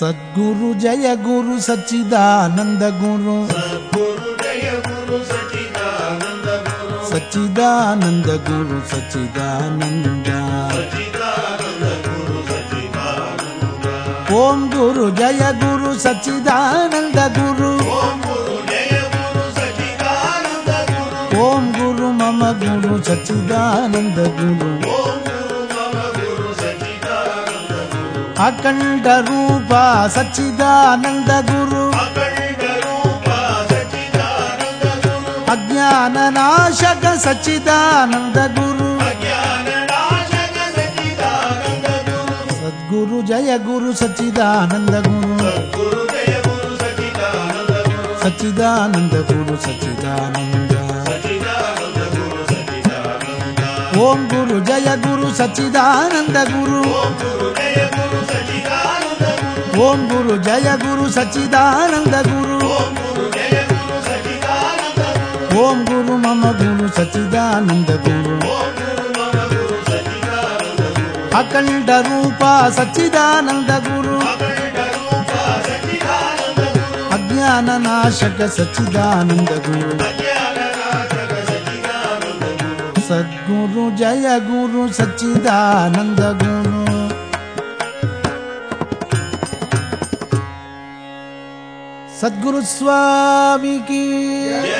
சத்குரு ஜய குரு சச்சிதானந்த குரு. சச்சிதானந்த குரு சச்சிதானந்த. ஓம் குரு ஜய குரு சச்சிதானந்த குரு. ஓம் குரு மம குரு சச்சிதானந்த குரு. அகண்ட ரூபா சச்சிதானந்த குரு. அஜான நாசக சச்சிதானந்த குரு. சத்குரு ஜய குரு சச்சிதானந்த குரு. சச்சிதானந்த குரு சச்சிதானந்த. ஓம் குரு ஜய குரு சச்சிதானந்த குரு. ஓம் குரு ஜய குரு சச்சிதானந்த குரு. ஓம் குரு மம குரு சச்சிதானந்த குரு. அகண்ட ரூபா சச்சிதானந்த குரு. அஜான நாசக சச்சிதானந்த குரு. सद्गुरु जय गुरु सच्चिदानन्द गुरु सद्गुरु स्वामी की।